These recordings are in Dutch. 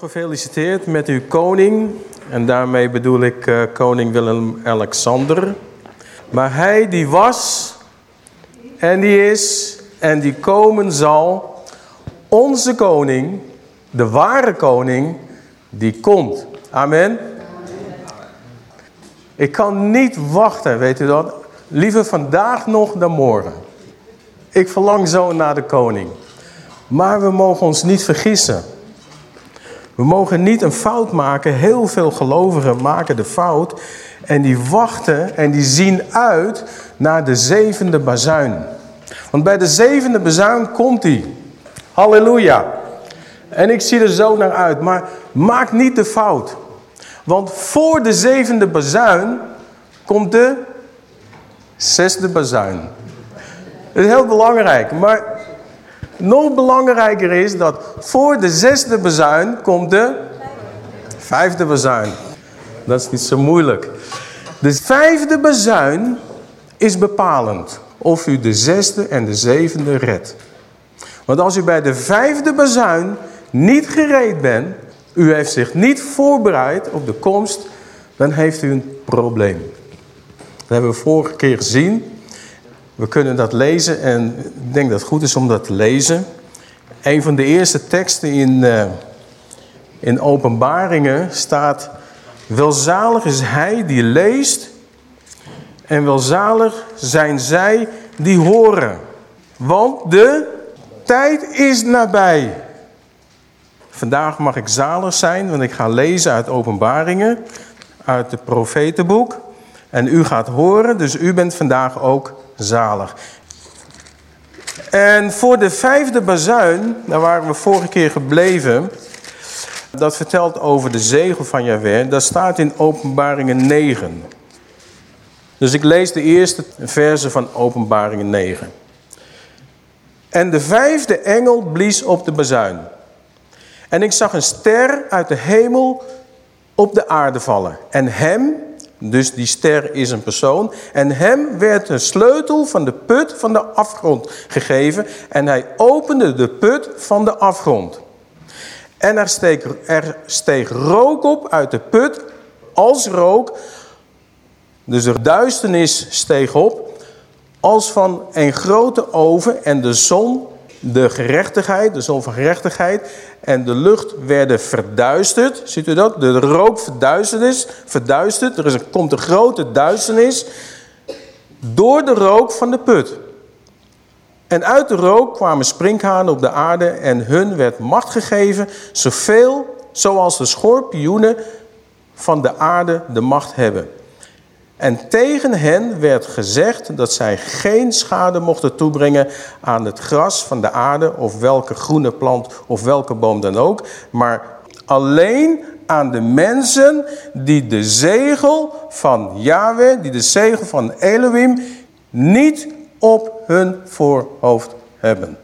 Gefeliciteerd met uw koning. En daarmee bedoel ik uh, koning Willem-Alexander. Maar hij die was en die is en die komen zal. Onze koning, de ware koning, die komt. Amen. Ik kan niet wachten, weet u dat? Liever vandaag nog dan morgen. Ik verlang zo naar de koning. Maar we mogen ons niet vergissen. We mogen niet een fout maken. Heel veel gelovigen maken de fout. En die wachten en die zien uit naar de zevende bazuin. Want bij de zevende bazuin komt hij. Halleluja. En ik zie er zo naar uit. Maar maak niet de fout. Want voor de zevende bazuin komt de zesde bazuin. Dat is heel belangrijk. Maar nog belangrijker is dat voor de zesde bezuin komt de vijfde bezuin. Dat is niet zo moeilijk. De vijfde bezuin is bepalend of u de zesde en de zevende redt. Want als u bij de vijfde bezuin niet gereed bent, u heeft zich niet voorbereid op de komst, dan heeft u een probleem. Dat hebben we vorige keer gezien. We kunnen dat lezen en ik denk dat het goed is om dat te lezen. Een van de eerste teksten in, uh, in openbaringen staat... Welzalig is hij die leest en welzalig zijn zij die horen. Want de tijd is nabij. Vandaag mag ik zalig zijn, want ik ga lezen uit openbaringen, uit het profetenboek. En u gaat horen, dus u bent vandaag ook zalig. En voor de vijfde bazuin, daar waren we vorige keer gebleven... dat vertelt over de zegel van Jahweh. Dat staat in openbaringen 9. Dus ik lees de eerste verse van openbaringen 9. En de vijfde engel blies op de bazuin. En ik zag een ster uit de hemel op de aarde vallen. En hem, dus die ster is een persoon. En hem werd een sleutel van de put van de afgrond gegeven. En hij opende de put van de afgrond. En er steeg, er steeg rook op uit de put als rook. Dus de duisternis steeg op als van een grote oven. En de zon, de gerechtigheid, de zon van gerechtigheid en de lucht werden verduisterd. Ziet u dat? De rook verduisterd verduisterd. Er is een, komt een grote duisternis door de rook van de put. En uit de rook kwamen sprinkhanen op de aarde en hun werd macht gegeven, zoveel zoals de schorpioenen van de aarde de macht hebben. En tegen hen werd gezegd dat zij geen schade mochten toebrengen aan het gras van de aarde of welke groene plant of welke boom dan ook. Maar alleen aan de mensen die de zegel van Yahweh, die de zegel van Elohim niet op hun voorhoofd hebben.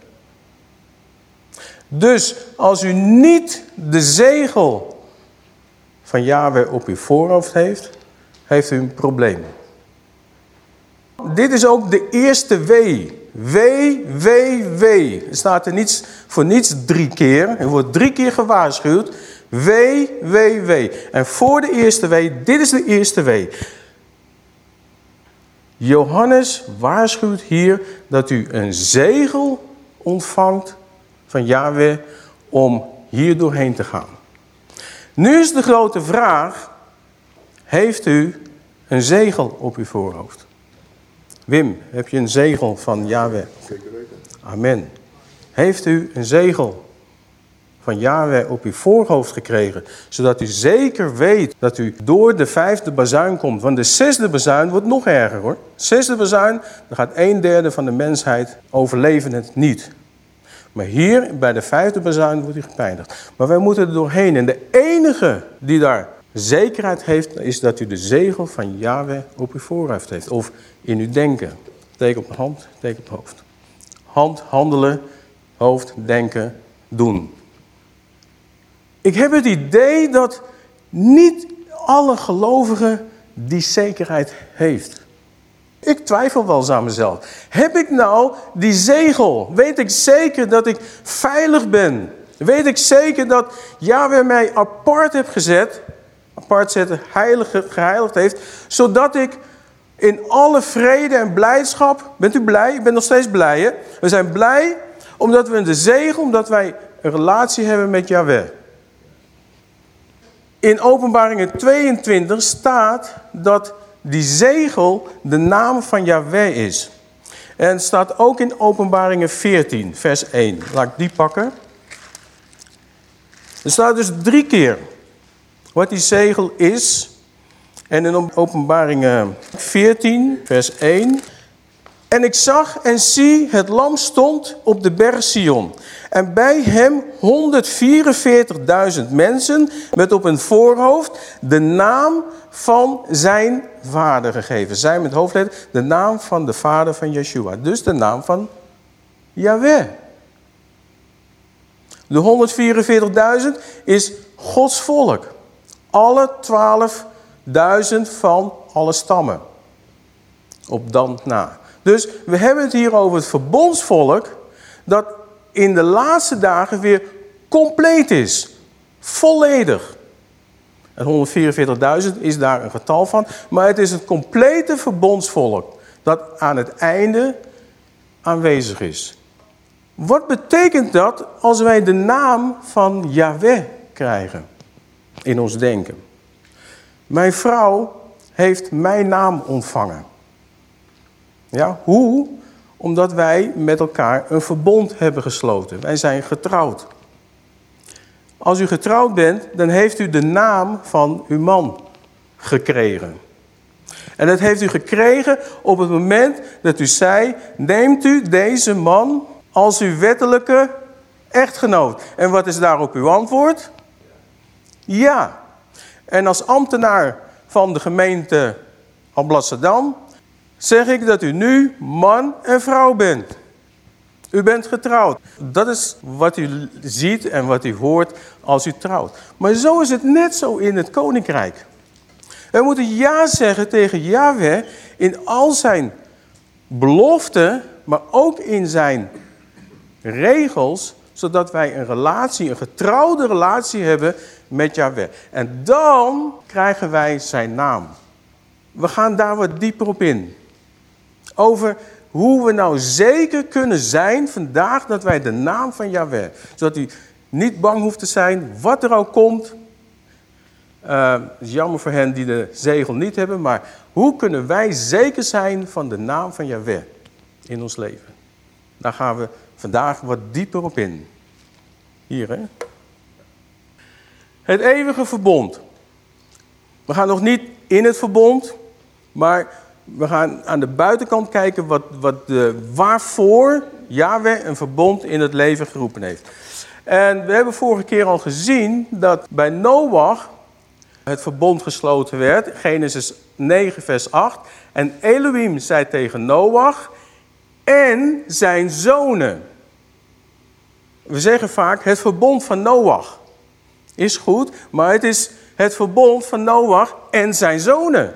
Dus als u niet de zegel van Yahweh op uw voorhoofd heeft, heeft u een probleem. Dit is ook de eerste W. W, W, W. Er staat er niets, voor niets drie keer. Er wordt drie keer gewaarschuwd. W, W, W. En voor de eerste W, dit is de eerste W. Johannes waarschuwt hier dat u een zegel ontvangt van Yahweh om hier doorheen te gaan. Nu is de grote vraag, heeft u een zegel op uw voorhoofd? Wim, heb je een zegel van Yahweh? Zeker weten. Amen. Heeft u een zegel van Yahweh op uw voorhoofd gekregen, zodat u zeker weet dat u door de vijfde bazuin komt. Want de zesde bazuin wordt nog erger hoor. Zesde bazuin, dan gaat een derde van de mensheid overleven het niet. Maar hier, bij de vijfde bazuin, wordt u gepeinigd. Maar wij moeten er doorheen. En de enige die daar zekerheid heeft, is dat u de zegel van Yahweh op uw voorhoofd heeft. Of in uw denken. Teken op de hand, teken op het hoofd. Hand, handelen, hoofd, denken, doen. Ik heb het idee dat niet alle gelovigen die zekerheid heeft. Ik twijfel wel aan mezelf. Heb ik nou die zegel? Weet ik zeker dat ik veilig ben? Weet ik zeker dat Yahweh mij apart heeft gezet, apart zetten, heilige, geheiligd heeft, zodat ik in alle vrede en blijdschap, bent u blij? Ik ben nog steeds blij hè? We zijn blij omdat we de zegen, omdat wij een relatie hebben met Yahweh. In openbaringen 22 staat dat die zegel de naam van Yahweh is. En het staat ook in openbaringen 14, vers 1. Laat ik die pakken. Er staat dus drie keer wat die zegel is. En in openbaringen 14, vers 1. En ik zag en zie, het lam stond op de berg Sion. En bij hem 144.000 mensen met op hun voorhoofd de naam van zijn vader gegeven. Zij met hoofdletter, de naam van de vader van Yeshua. Dus de naam van Yahweh. De 144.000 is Gods volk. Alle 12.000 van alle stammen. Op dan na. Dus we hebben het hier over het verbondsvolk dat in de laatste dagen weer compleet is. Volledig. En 144.000 is daar een getal van. Maar het is het complete verbondsvolk dat aan het einde aanwezig is. Wat betekent dat als wij de naam van Yahweh krijgen in ons denken? Mijn vrouw heeft mijn naam ontvangen. Ja, hoe? Omdat wij met elkaar een verbond hebben gesloten. Wij zijn getrouwd. Als u getrouwd bent, dan heeft u de naam van uw man gekregen. En dat heeft u gekregen op het moment dat u zei, neemt u deze man als uw wettelijke echtgenoot. En wat is daarop uw antwoord? Ja. En als ambtenaar van de gemeente Alblasserdam zeg ik dat u nu man en vrouw bent. U bent getrouwd. Dat is wat u ziet en wat u hoort als u trouwt. Maar zo is het net zo in het koninkrijk. We moeten ja zeggen tegen Yahweh in al zijn beloften, maar ook in zijn regels, zodat wij een relatie, een getrouwde relatie hebben met Yahweh. En dan krijgen wij zijn naam. We gaan daar wat dieper op in. Over hoe we nou zeker kunnen zijn vandaag dat wij de naam van Yahweh, zodat u niet bang hoeft te zijn wat er ook komt. Uh, het is jammer voor hen die de zegel niet hebben, maar hoe kunnen wij zeker zijn van de naam van Yahweh in ons leven? Daar gaan we vandaag wat dieper op in. Hier hè. Het eeuwige verbond. We gaan nog niet in het verbond, maar we gaan aan de buitenkant kijken wat, wat de, waarvoor Yahweh een verbond in het leven geroepen heeft. En we hebben vorige keer al gezien dat bij Noach het verbond gesloten werd. Genesis 9 vers 8. En Elohim zei tegen Noach en zijn zonen. We zeggen vaak het verbond van Noach is goed, maar het is het verbond van Noach en zijn zonen.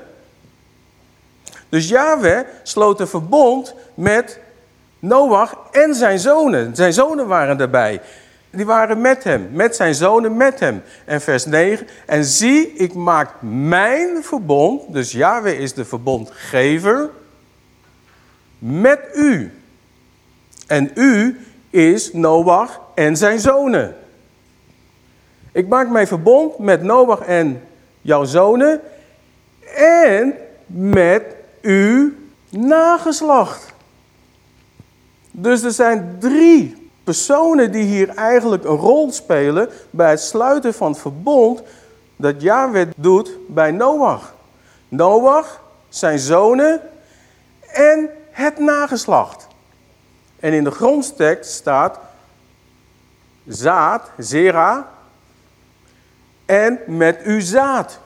Dus Yahweh sloot een verbond met Noach en zijn zonen. Zijn zonen waren daarbij. Die waren met hem, met zijn zonen met hem. En vers 9. En zie, ik maak mijn verbond, dus Yahweh is de verbondgever, met u. En u is Noach en zijn zonen. Ik maak mijn verbond met Noach en jouw zonen en met uw nageslacht. Dus er zijn drie personen die hier eigenlijk een rol spelen bij het sluiten van het verbond dat Yahweh doet bij Noach. Noach, zijn zonen en het nageslacht. En in de grondtekst staat zaad, zera, en met uw zaad.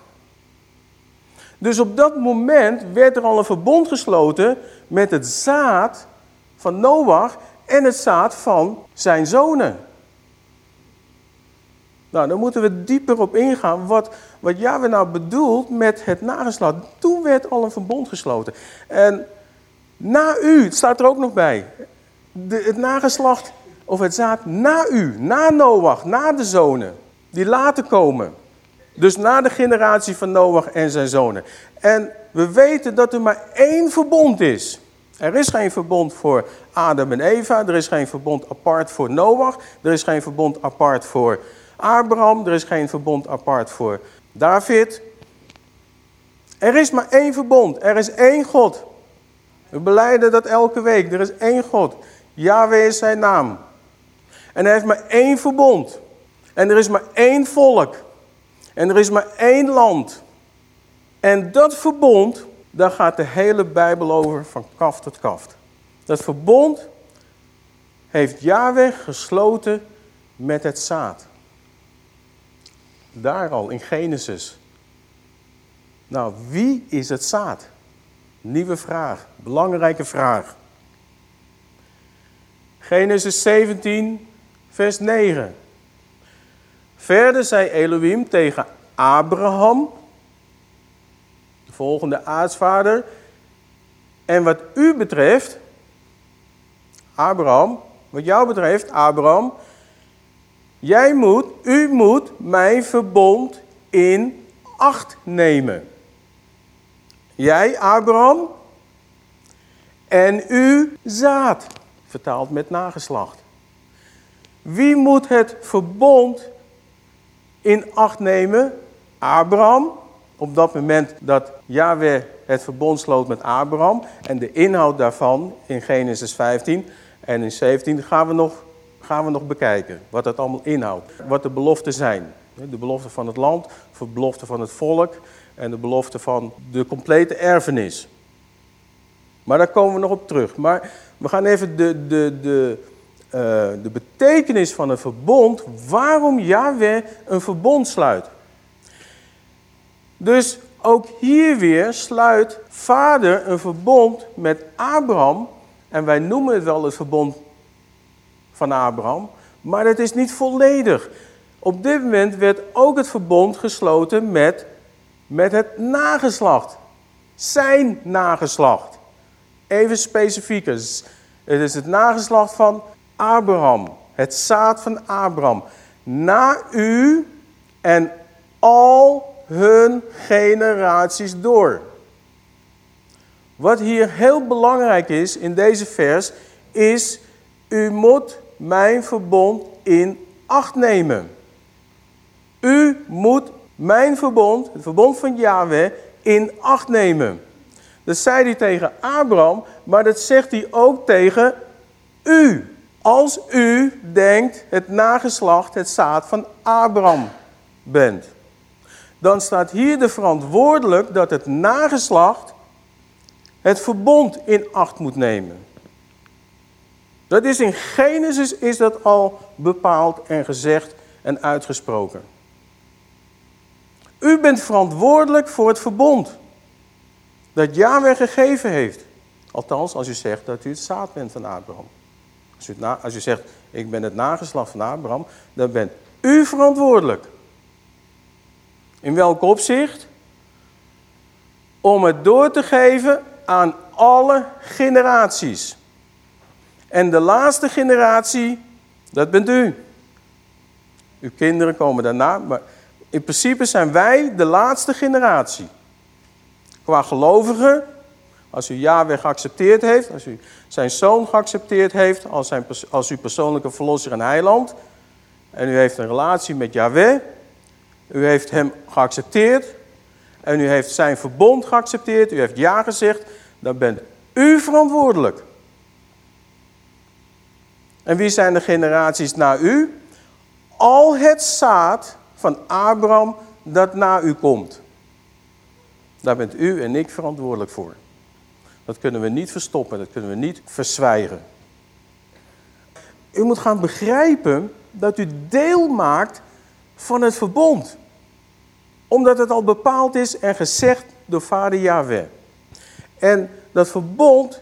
Dus op dat moment werd er al een verbond gesloten met het zaad van Noach en het zaad van zijn zonen. Nou, dan moeten we dieper op ingaan wat, wat Yahweh nou bedoelt met het nageslacht. Toen werd al een verbond gesloten. En na u, het staat er ook nog bij, de, het nageslacht of het zaad na u, na Noach, na de zonen, die later komen. Dus na de generatie van Noach en zijn zonen. En we weten dat er maar één verbond is. Er is geen verbond voor Adam en Eva. Er is geen verbond apart voor Noach. Er is geen verbond apart voor Abraham. Er is geen verbond apart voor David. Er is maar één verbond. Er is één God. We beleiden dat elke week. Er is één God. Yahweh is zijn naam. En hij heeft maar één verbond. En er is maar één volk. En er is maar één land. En dat verbond, daar gaat de hele Bijbel over van kaft tot kaft. Dat verbond heeft Yahweh gesloten met het zaad. Daar al in Genesis. Nou, wie is het zaad? Nieuwe vraag, belangrijke vraag. Genesis 17, vers 9. Verder zei Elohim tegen Abraham, de volgende aartsvader, en wat u betreft, Abraham, wat jou betreft, Abraham, jij moet, u moet mijn verbond in acht nemen. Jij, Abraham, en u zaad, vertaald met nageslacht. Wie moet het verbond in acht nemen? Abraham, op dat moment dat Yahweh het verbond sloot met Abraham. En de inhoud daarvan in Genesis 15 en in 17 gaan we nog, gaan we nog bekijken. Wat dat allemaal inhoudt. Wat de beloften zijn. De belofte van het land, de belofte van het volk en de belofte van de complete erfenis. Maar daar komen we nog op terug. Maar we gaan even de, de, de, uh, de betekenis van een verbond, waarom Yahweh een verbond sluit. Dus ook hier weer sluit vader een verbond met Abraham. En wij noemen het wel het verbond van Abraham. Maar het is niet volledig. Op dit moment werd ook het verbond gesloten met, met het nageslacht. Zijn nageslacht. Even specifieker. Het is het nageslacht van Abraham. Het zaad van Abraham. Na u en al hun generaties door. Wat hier heel belangrijk is in deze vers, is u moet mijn verbond in acht nemen. U moet mijn verbond, het verbond van Yahweh, in acht nemen. Dat zei hij tegen Abraham, maar dat zegt hij ook tegen u. Als u denkt het nageslacht, het zaad van Abraham bent. Dan staat hier de verantwoordelijk dat het nageslacht het verbond in acht moet nemen. Dat is in Genesis is dat al bepaald en gezegd en uitgesproken. U bent verantwoordelijk voor het verbond dat Yahweh gegeven heeft. Althans, als u zegt dat u het zaad bent van Abraham. Als u, na, als u zegt, ik ben het nageslacht van Abraham, dan bent u verantwoordelijk. In welk opzicht? Om het door te geven aan alle generaties. En de laatste generatie, dat bent u. Uw kinderen komen daarna, maar in principe zijn wij de laatste generatie. Qua gelovigen, als u Yahweh geaccepteerd heeft, als u zijn zoon geaccepteerd heeft als, zijn, als uw persoonlijke verlosser en heiland, en u heeft een relatie met Yahweh, u heeft hem geaccepteerd, en u heeft zijn verbond geaccepteerd, u heeft ja gezegd, dan bent u verantwoordelijk. En wie zijn de generaties na u? Al het zaad van Abraham dat na u komt. Daar bent u en ik verantwoordelijk voor. Dat kunnen we niet verstoppen, dat kunnen we niet verzwijgen. U moet gaan begrijpen dat u deel maakt van het verbond. Omdat het al bepaald is en gezegd door vader Yahweh. En dat verbond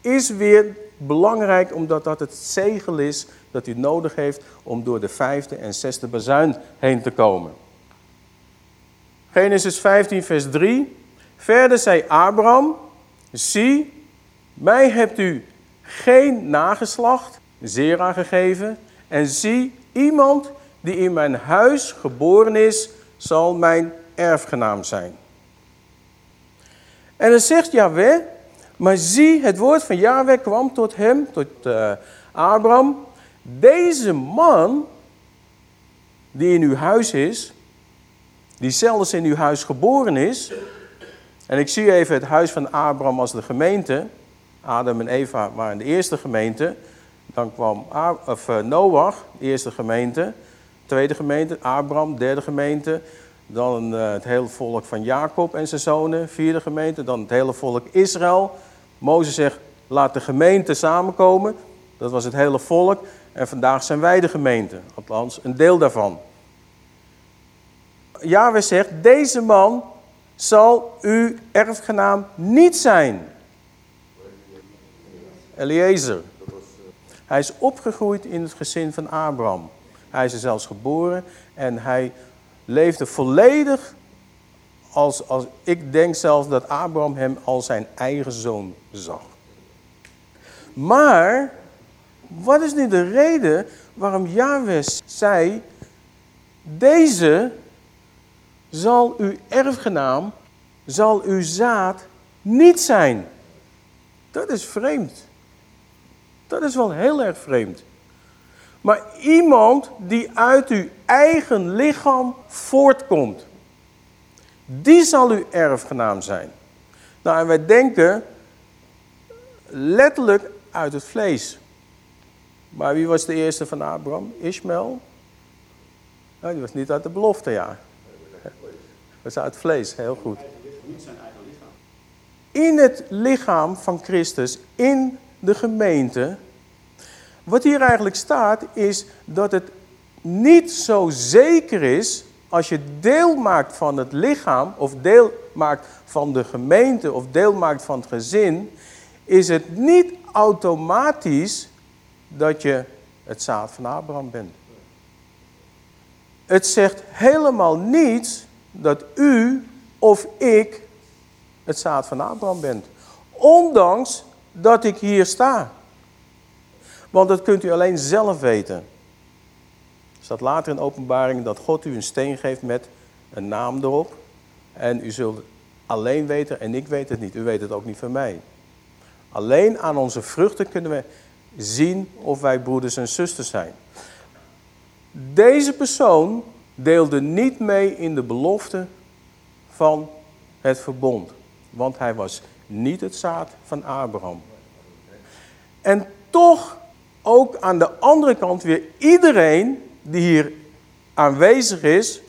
is weer belangrijk omdat dat het zegel is dat u nodig heeft om door de vijfde en zesde bazuin heen te komen. Genesis 15 vers 3. Verder zei Abraham, zie, mij hebt u geen nageslacht, Zera gegeven. En zie, iemand die in mijn huis geboren is, zal mijn erfgenaam zijn. En dan zegt Yahweh, maar zie, het woord van Yahweh kwam tot hem, tot uh, Abraham. Deze man, die in uw huis is, die zelfs in uw huis geboren is. En ik zie even het huis van Abraham als de gemeente. Adam en Eva waren de eerste gemeente. Dan kwam of, uh, Noach, de eerste gemeente. Tweede gemeente, Abraham, derde gemeente. Dan uh, het hele volk van Jacob en zijn zonen, vierde gemeente. Dan het hele volk Israël. Mozes zegt, laat de gemeente samenkomen. Dat was het hele volk. En vandaag zijn wij de gemeente. Althans, een deel daarvan. Yahweh zegt, deze man zal uw erfgenaam niet zijn. Eliezer. Hij is opgegroeid in het gezin van Abraham. Hij is er zelfs geboren en hij leefde volledig als, als ik denk zelfs dat Abraham hem als zijn eigen zoon zag. Maar, wat is nu de reden waarom Yahweh zei, deze zal uw erfgenaam, zal uw zaad niet zijn. Dat is vreemd. Dat is wel heel erg vreemd. Maar iemand die uit uw eigen lichaam voortkomt, die zal uw erfgenaam zijn. Nou, en wij denken letterlijk uit het vlees. Maar wie was de eerste van Abraham? Ishmael? Nou, die was niet uit de belofte, ja. Dat was uit vlees, heel goed. In het lichaam van Christus, in de gemeente. Wat hier eigenlijk staat is dat het niet zo zeker is als je deel maakt van het lichaam of deel maakt van de gemeente of deel maakt van het gezin, is het niet automatisch dat je het zaad van Abraham bent. Het zegt helemaal niets dat u of ik het zaad van Abraham bent. Ondanks dat ik hier sta. Want dat kunt u alleen zelf weten. Er staat later in openbaring dat God u een steen geeft met een naam erop. En u zult alleen weten, en ik weet het niet, u weet het ook niet van mij. Alleen aan onze vruchten kunnen we zien of wij broeders en zusters zijn. Deze persoon deelde niet mee in de belofte van het verbond. Want hij was niet het zaad van Abraham. En toch ook aan de andere kant weer iedereen die hier aanwezig is,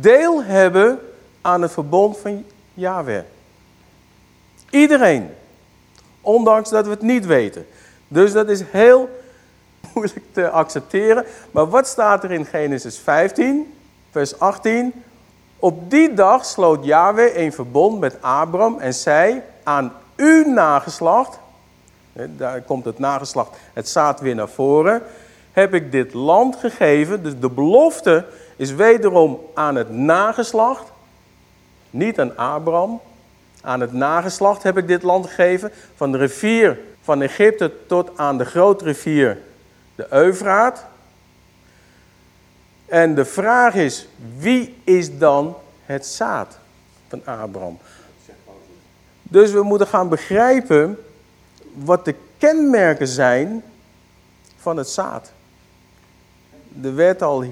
deel hebben aan het verbond van Yahweh. Iedereen. Ondanks dat we het niet weten. Dus dat is heel moeilijk te accepteren. Maar wat staat er in Genesis 15, vers 18? Op die dag sloot Yahweh een verbond met Abram en zei aan uw nageslacht, daar komt het nageslacht, het zaad weer naar voren, heb ik dit land gegeven. Dus de belofte is wederom aan het nageslacht, niet aan Abraham. Aan het nageslacht heb ik dit land gegeven, van de rivier van Egypte tot aan de grote rivier, de Eufraat. En de vraag is, wie is dan het zaad van Abraham? Dus we moeten gaan begrijpen wat de kenmerken zijn van het zaad. Er werd al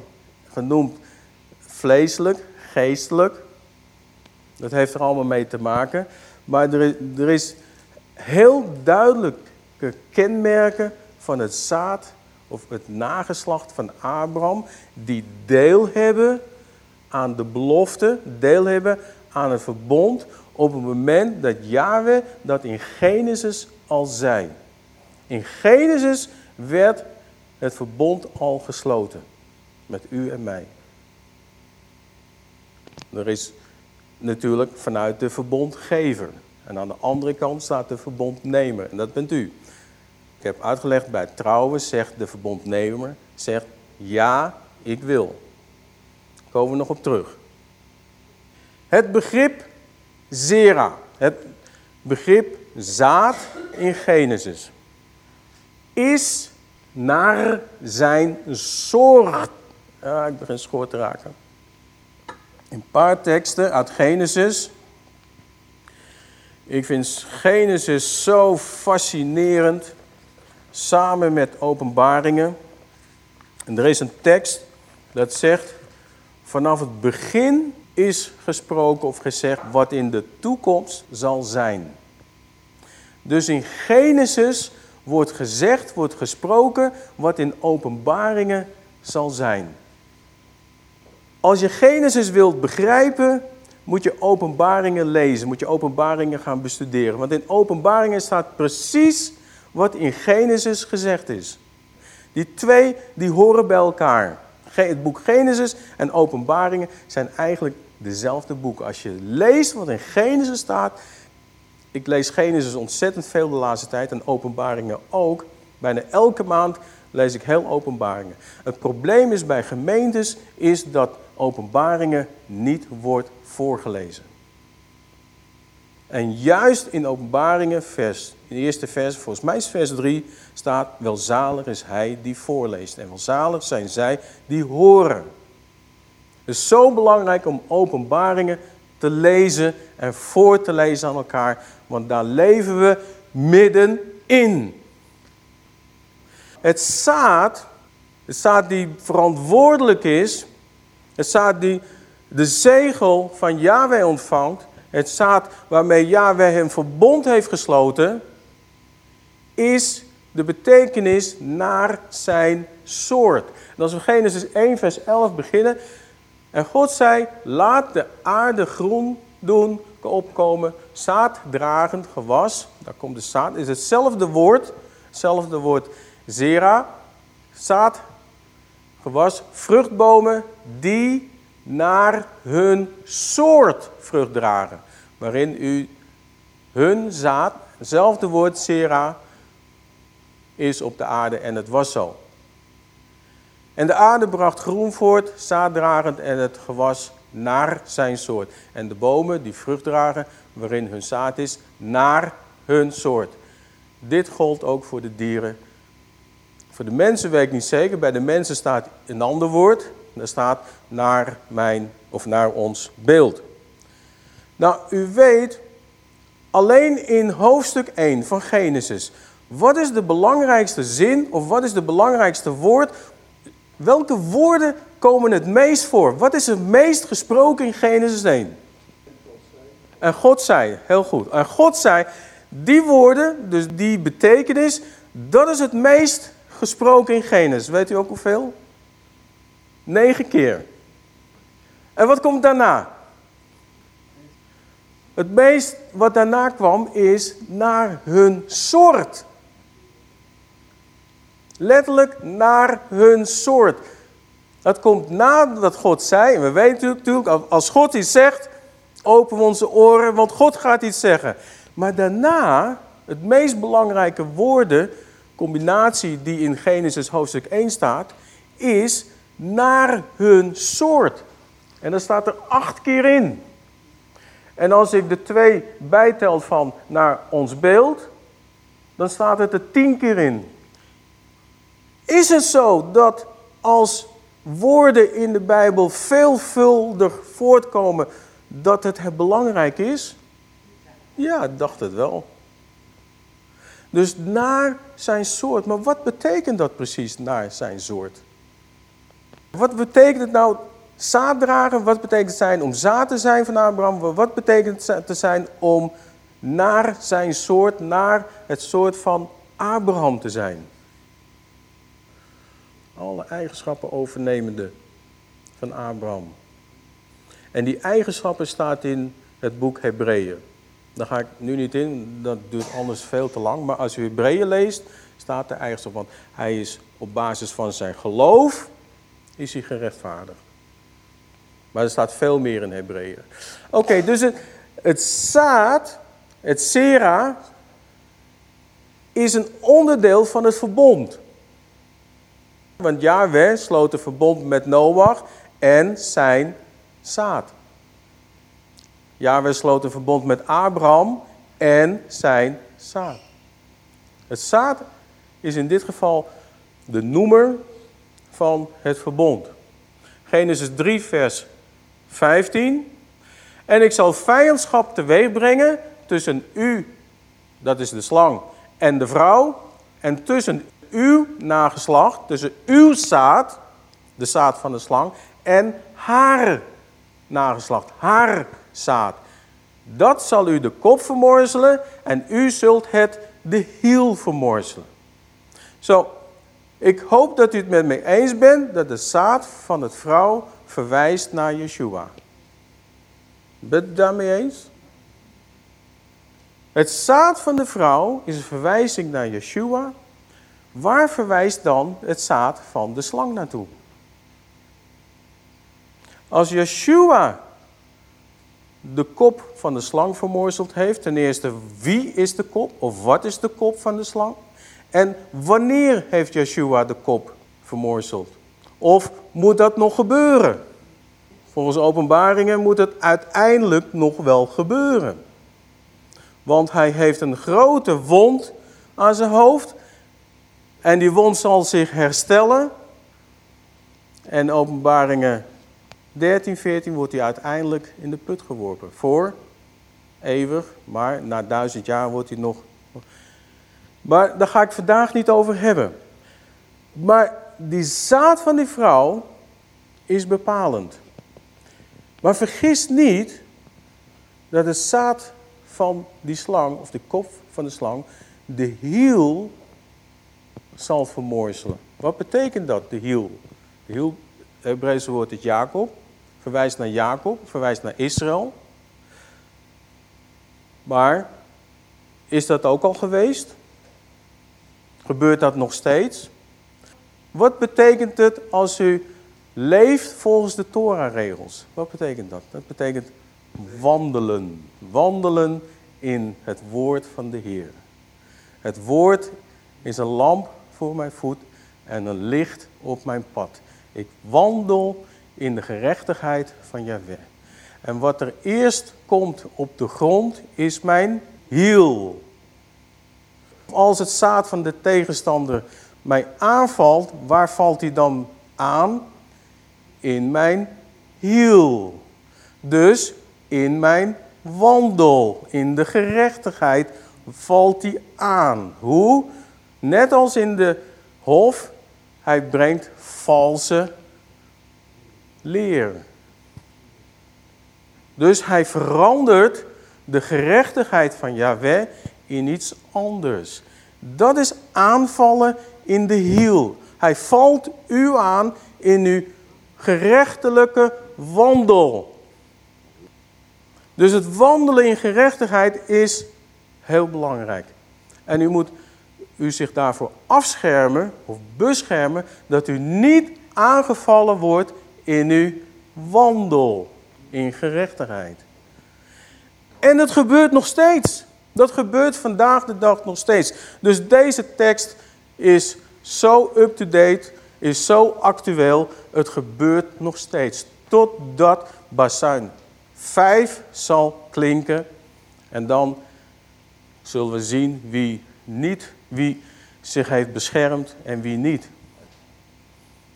genoemd vleeselijk, geestelijk. Dat heeft er allemaal mee te maken. Maar er is, er is heel duidelijke kenmerken van het zaad of het nageslacht van Abraham, die deel hebben aan de belofte, deel hebben aan het verbond, op het moment dat Yahweh dat in Genesis al zei. In Genesis werd het verbond al gesloten met u en mij. Er is natuurlijk vanuit de verbondgever. En aan de andere kant staat de verbondnemer. En dat bent u. Ik heb uitgelegd bij trouwen zegt de verbondnemer, zegt ja, ik wil. Daar komen we nog op terug. Het begrip zera, het begrip zaad in Genesis. is naar zijn soort. Ja, ik begin schoor te raken. Een paar teksten uit Genesis. Ik vind Genesis zo fascinerend. Samen met openbaringen. En er is een tekst dat zegt. Vanaf het begin is gesproken of gezegd wat in de toekomst zal zijn. Dus in Genesis wordt gezegd, wordt gesproken wat in openbaringen zal zijn. Als je Genesis wilt begrijpen, moet je openbaringen lezen, moet je openbaringen gaan bestuderen. Want in openbaringen staat precies wat in Genesis gezegd is. Die twee, die horen bij elkaar. Het boek Genesis en openbaringen zijn eigenlijk dezelfde boeken. Als je leest wat in Genesis staat, ik lees Genesis ontzettend veel de laatste tijd en openbaringen ook. Bijna elke maand lees ik heel openbaringen. Het probleem is bij gemeentes is dat openbaringen niet wordt voorgelezen. En juist in openbaringen, vers, in de eerste vers, volgens mij is vers 3, staat, welzalig is hij die voorleest. En welzalig zijn zij die horen. Het is zo belangrijk om openbaringen te lezen en voor te lezen aan elkaar, want daar leven we middenin. Het zaad, het zaad die verantwoordelijk is, het zaad die de zegel van Yahweh ontvangt, het zaad waarmee Yahweh hem verbond heeft gesloten, is de betekenis naar zijn soort. En als we Genesis 1 vers 11 beginnen, en God zei, laat de aarde groen doen, opkomen, zaaddragend gewas. Daar komt de zaad, is hetzelfde woord, hetzelfde woord zera, zaad, gewas, vruchtbomen die naar hun soort vrucht dragen. Waarin u hun zaad, hetzelfde woord zera, is op de aarde en het was zo. En de aarde bracht groen voort, zaaddragend en het gewas naar zijn soort. En de bomen die vrucht dragen, waarin hun zaad is, naar hun soort. Dit gold ook voor de dieren. Voor de mensen weet ik niet zeker. Bij de mensen staat een ander woord. Daar staat naar mijn of naar ons beeld. Nou, u weet, alleen in hoofdstuk 1 van Genesis. Wat is de belangrijkste zin of wat is de belangrijkste woord Welke woorden komen het meest voor? Wat is het meest gesproken in Genesis 1? En God zei, heel goed. En God zei, die woorden, dus die betekenis, dat is het meest gesproken in Genesis. Weet u ook hoeveel? Negen keer. En wat komt daarna? Het meest wat daarna kwam is naar hun soort. Letterlijk naar hun soort. Dat komt nadat God zei, en we weten natuurlijk, als God iets zegt, openen we onze oren, want God gaat iets zeggen. Maar daarna, het meest belangrijke woorden, combinatie die in Genesis hoofdstuk 1 staat, is naar hun soort. En dat staat er acht keer in. En als ik de twee bijtel van naar ons beeld, dan staat het er tien keer in. Is het zo dat als woorden in de Bijbel veelvuldig voortkomen, dat het belangrijk is? Ja, ik dacht het wel. Dus naar zijn soort. Maar wat betekent dat precies, naar zijn soort? Wat betekent het nou zaad dragen? Wat betekent het zijn om zaad te zijn van Abraham? Wat betekent het te zijn om naar zijn soort, naar het soort van Abraham te zijn? Alle eigenschappen overnemende van Abraham. En die eigenschappen staat in het boek Hebreeën. Daar ga ik nu niet in, dat duurt anders veel te lang. Maar als u Hebreeën leest, staat de eigenschap. Want hij is op basis van zijn geloof, is hij gerechtvaardigd. Maar er staat veel meer in Hebreeën. Oké, dus het, het zaad, het sera, is een onderdeel van het verbond. Want Yahweh sloot een verbond met Noach en zijn zaad. Yahweh sloot een verbond met Abraham en zijn zaad. Het zaad is in dit geval de noemer van het verbond. Genesis 3, vers 15. En ik zal vijandschap teweeg brengen tussen u, dat is de slang, en de vrouw. En tussen uw nageslacht, tussen uw zaad, de zaad van de slang, en haar nageslacht, haar zaad. Dat zal u de kop vermorzelen en u zult het de hiel vermorzelen. Zo, ik hoop dat u het met me eens bent dat de zaad van het vrouw verwijst naar Yeshua. Bent u daarmee eens? Het zaad van de vrouw is een verwijzing naar Yeshua. Waar verwijst dan het zaad van de slang naartoe? Als Yeshua de kop van de slang vermorzeld heeft, ten eerste wie is de kop of wat is de kop van de slang? En wanneer heeft Yeshua de kop vermorzeld? Of moet dat nog gebeuren? Volgens openbaringen moet het uiteindelijk nog wel gebeuren. Want hij heeft een grote wond aan zijn hoofd. En die wond zal zich herstellen. En openbaringen 13, 14 wordt hij uiteindelijk in de put geworpen. Voor eeuwig, maar na duizend jaar wordt hij nog. Maar daar ga ik vandaag niet over hebben. Maar die zaad van die vrouw is bepalend. Maar vergis niet dat het zaad van die slang, of de kop van de slang, de hiel zal vermorzelen. Wat betekent dat, de hiel? Hiel, het Hebreeuwse woord is Jacob verwijst naar Jacob, verwijst naar Israël. Maar is dat ook al geweest? Gebeurt dat nog steeds? Wat betekent het als u leeft volgens de Torah-regels? Wat betekent dat? Dat betekent wandelen. Wandelen in het woord van de Heer. Het woord is een lamp voor mijn voet en een licht op mijn pad. Ik wandel in de gerechtigheid van Yahweh. En wat er eerst komt op de grond is mijn hiel. Als het zaad van de tegenstander mij aanvalt, waar valt hij dan aan? In mijn hiel. Dus in mijn wandel, in de gerechtigheid valt hij aan. Hoe? Net als in de hof, hij brengt valse leer. Dus hij verandert de gerechtigheid van Yahweh in iets anders. Dat is aanvallen in de hiel. Hij valt u aan in uw gerechtelijke wandel. Dus het wandelen in gerechtigheid is heel belangrijk. En u moet u zich daarvoor afschermen of beschermen dat u niet aangevallen wordt in uw wandel in gerechtigheid. En het gebeurt nog steeds. Dat gebeurt vandaag de dag nog steeds. Dus deze tekst is zo up-to-date, is zo actueel. Het gebeurt nog steeds. Totdat bazuin 5 zal klinken. En dan zullen we zien wie niet, wie zich heeft beschermd en wie niet.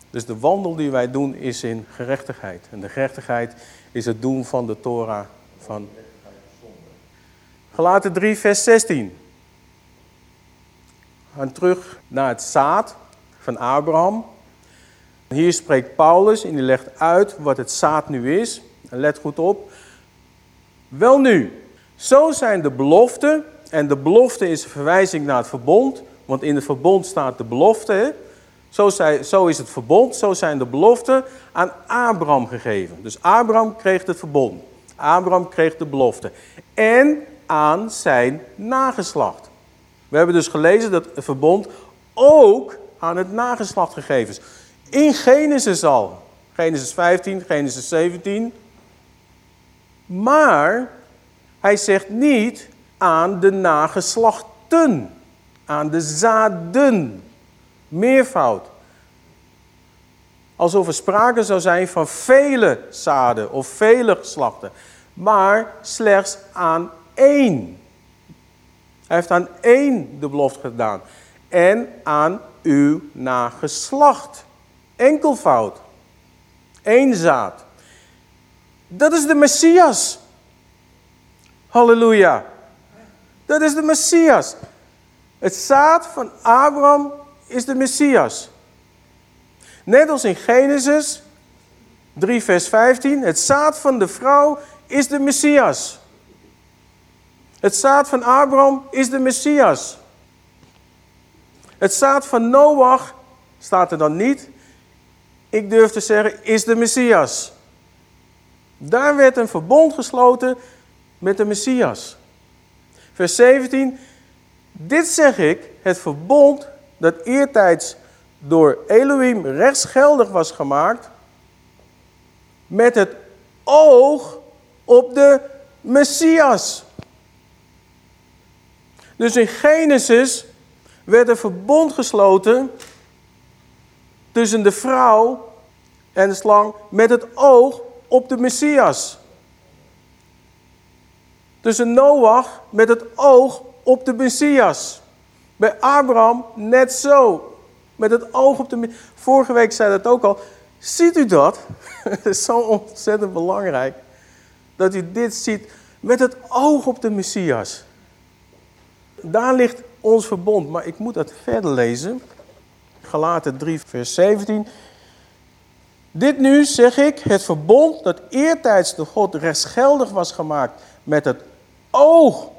Dus de wandel die wij doen is in gerechtigheid. En de gerechtigheid is het doen van de Torah van. Gelaten 3, vers 16. We gaan terug naar het zaad van Abraham. Hier spreekt Paulus en die legt uit wat het zaad nu is. En let goed op. Wel nu, zo zijn de beloften. En de belofte is een verwijzing naar het verbond. Want in het verbond staat de belofte. Zo, zo is het verbond, zo zijn de beloften aan Abraham gegeven. Dus Abraham kreeg het verbond. Abraham kreeg de belofte. En aan zijn nageslacht. We hebben dus gelezen dat het verbond ook aan het nageslacht gegeven is. In Genesis al. Genesis 15, Genesis 17. Maar hij zegt niet aan de nageslachten. Aan de zaden meervoud. Alsof er sprake zou zijn van vele zaden of vele geslachten. Maar slechts aan één. Hij heeft aan één de belofte gedaan. en aan uw nageslacht. Enkelvoud. Eén zaad. Dat is de Messias. Halleluja. Dat is de Messias. Het zaad van Abraham is de Messias. Net als in Genesis 3, vers 15. Het zaad van de vrouw is de Messias. Het zaad van Abraham is de Messias. Het zaad van Noach staat er dan niet. Ik durf te zeggen, is de Messias. Daar werd een verbond gesloten met de Messias. Vers 17. Dit zeg ik, het verbond dat eertijds door Elohim rechtsgeldig was gemaakt, met het oog op de Messias. Dus in Genesis werd een verbond gesloten tussen de vrouw en de slang met het oog op de Messias. Tussen Noach met het oog op de Messias. Bij Abraham net zo. Met het oog op de Vorige week zei dat ook al. Ziet u dat? Het is zo ontzettend belangrijk. Dat u dit ziet met het oog op de Messias. Daar ligt ons verbond. Maar ik moet dat verder lezen. Galaten 3 vers 17. Dit nu zeg ik, het verbond dat eertijds de God rechtsgeldig was gemaakt met het oog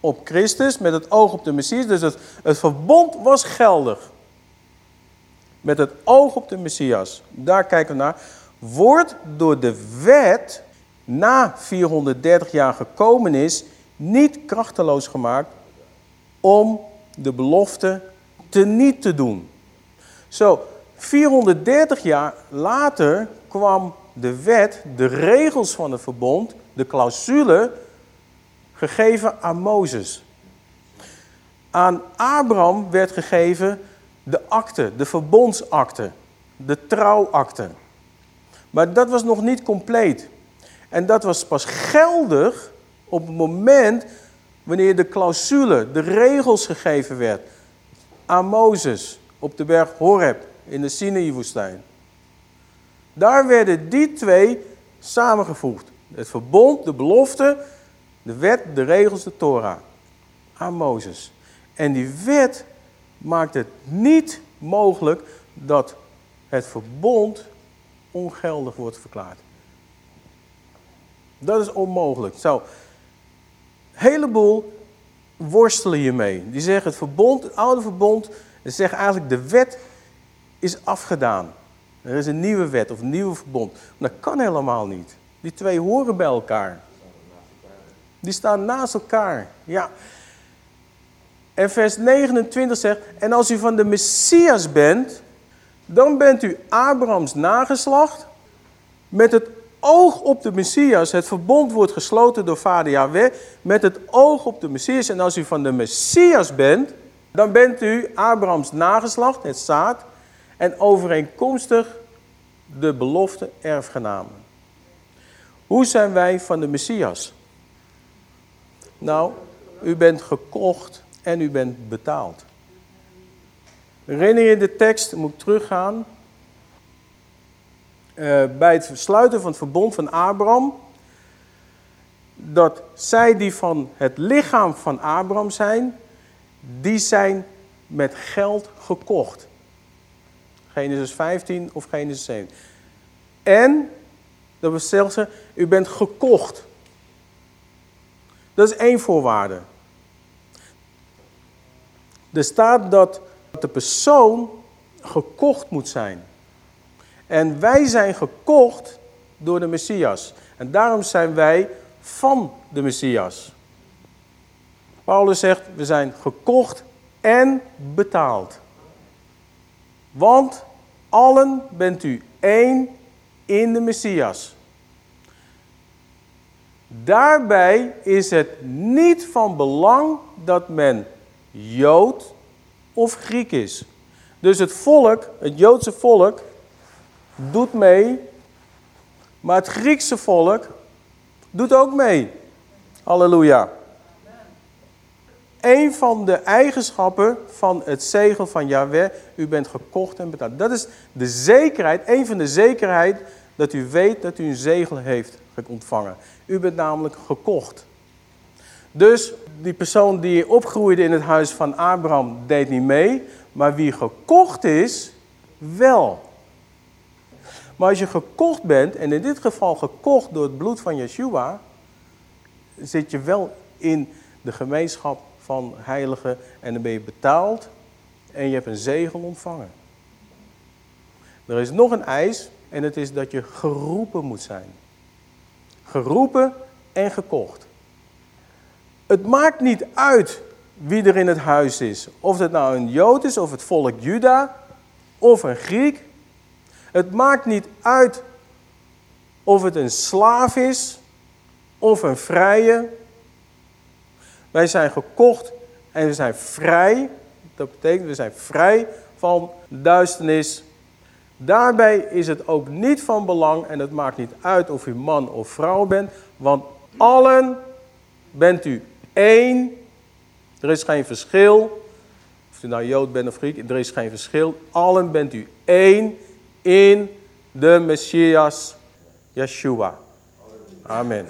op Christus, met het oog op de Messias. Dus het, het verbond was geldig. Met het oog op de Messias. Daar kijken we naar. Wordt door de wet na 430 jaar gekomen is, niet krachteloos gemaakt om de belofte te niet te doen. Zo, 430 jaar later kwam de wet, de regels van het verbond, de clausule, gegeven aan Mozes. Aan Abraham werd gegeven de akte, de verbondsakte, de trouwakte. Maar dat was nog niet compleet. En dat was pas geldig op het moment wanneer de clausule, de regels gegeven werd aan Mozes op de berg Horeb in de Sinai-woestijn. Daar werden die twee samengevoegd. Het verbond, de belofte, de wet, de regels, de Torah. Aan Mozes. En die wet maakt het niet mogelijk dat het verbond ongeldig wordt verklaard. Dat is onmogelijk. Zo, heleboel worstelen hiermee. Die zeggen het verbond, het oude verbond, ze zeggen eigenlijk de wet is afgedaan. Er is een nieuwe wet of een nieuwe verbond. Dat kan helemaal niet. Die twee horen bij elkaar. Die staan naast elkaar. Ja. En vers 29 zegt, en als u van de Messias bent, dan bent u Abrahams nageslacht met het oog op de Messias. Het verbond wordt gesloten door vader Yahweh met het oog op de Messias. En als u van de Messias bent, dan bent u Abrahams nageslacht, het zaad, en overeenkomstig de belofte erfgenamen. Hoe zijn wij van de Messias? Nou, u bent gekocht en u bent betaald. Herinner je de tekst, moet ik teruggaan. Uh, bij het sluiten van het verbond van Abraham. Dat zij die van het lichaam van Abraham zijn, die zijn met geld gekocht. Genesis 15 of Genesis 7. En, dat wil zeggen, u bent gekocht. Dat is één voorwaarde. Er staat dat de persoon gekocht moet zijn. En wij zijn gekocht door de Messias. En daarom zijn wij van de Messias. Paulus zegt, we zijn gekocht en betaald. Want allen bent u één in de Messias. Daarbij is het niet van belang dat men Jood of Griek is. Dus het volk, het Joodse volk, doet mee, maar het Griekse volk doet ook mee. Halleluja. een van de eigenschappen van het zegel van Yahweh. U bent gekocht en betaald. Dat is de zekerheid, een van de zekerheid dat u weet dat u een zegel heeft ontvangen. U bent namelijk gekocht. Dus die persoon die opgroeide in het huis van Abraham deed niet mee, maar wie gekocht is, wel. Maar als je gekocht bent, en in dit geval gekocht door het bloed van Yeshua, zit je wel in de gemeenschap van heiligen en dan ben je betaald en je hebt een zegel ontvangen. Er is nog een eis en het is dat je geroepen moet zijn. Geroepen en gekocht. Het maakt niet uit wie er in het huis is. Of het nou een Jood is, of het volk Juda, of een Griek. Het maakt niet uit of het een slaaf is, of een vrije. Wij zijn gekocht en we zijn vrij. Dat betekent we zijn vrij van duisternis. Daarbij is het ook niet van belang en het maakt niet uit of u man of vrouw bent, want allen bent u één. Er is geen verschil. Of u nou Jood bent of Griek, er is geen verschil. Allen bent u één in de Messias Yeshua. Amen.